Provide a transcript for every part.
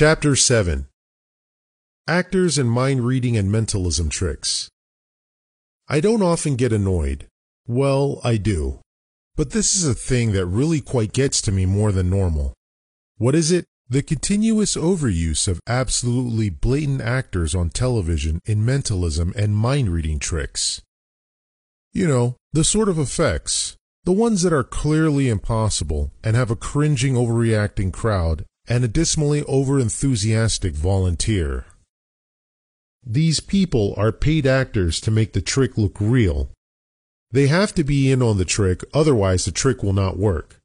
Chapter 7 Actors and Mind Reading and Mentalism Tricks. I don't often get annoyed. Well, I do. But this is a thing that really quite gets to me more than normal. What is it? The continuous overuse of absolutely blatant actors on television in mentalism and mind reading tricks. You know, the sort of effects, the ones that are clearly impossible and have a cringing overreacting crowd and a dismally over-enthusiastic volunteer. These people are paid actors to make the trick look real. They have to be in on the trick, otherwise the trick will not work.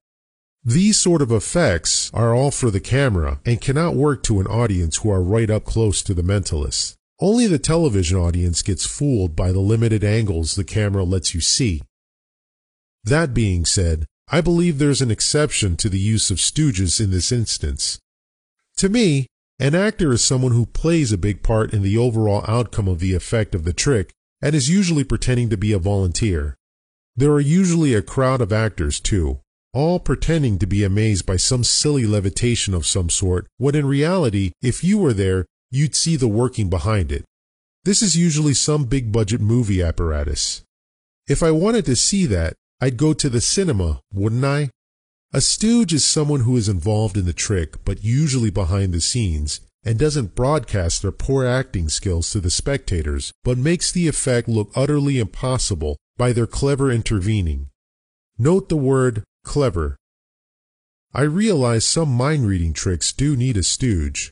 These sort of effects are all for the camera and cannot work to an audience who are right up close to the mentalist. Only the television audience gets fooled by the limited angles the camera lets you see. That being said, I believe there's an exception to the use of stooges in this instance. To me, an actor is someone who plays a big part in the overall outcome of the effect of the trick and is usually pretending to be a volunteer. There are usually a crowd of actors too, all pretending to be amazed by some silly levitation of some sort, when in reality, if you were there, you'd see the working behind it. This is usually some big budget movie apparatus. If I wanted to see that, I'd go to the cinema, wouldn't I? A stooge is someone who is involved in the trick, but usually behind the scenes, and doesn't broadcast their poor acting skills to the spectators, but makes the effect look utterly impossible by their clever intervening. Note the word clever. I realize some mind reading tricks do need a stooge,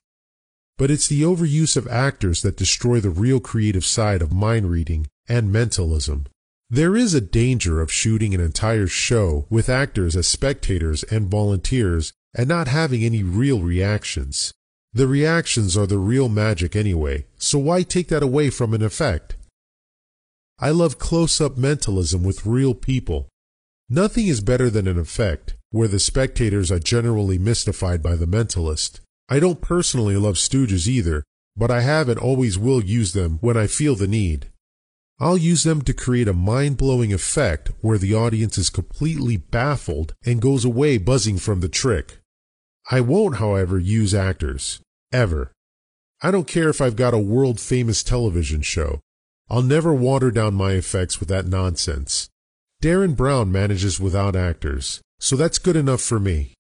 but it's the overuse of actors that destroy the real creative side of mind reading and mentalism. There is a danger of shooting an entire show with actors as spectators and volunteers and not having any real reactions. The reactions are the real magic anyway, so why take that away from an effect? I love close-up mentalism with real people, Nothing is better than an effect where the spectators are generally mystified by the mentalist. I don't personally love stooges either, but I have and always will use them when I feel the need. I'll use them to create a mind-blowing effect where the audience is completely baffled and goes away buzzing from the trick. I won't, however, use actors. Ever. I don't care if I've got a world-famous television show. I'll never water down my effects with that nonsense. Derren Brown manages without actors, so that's good enough for me.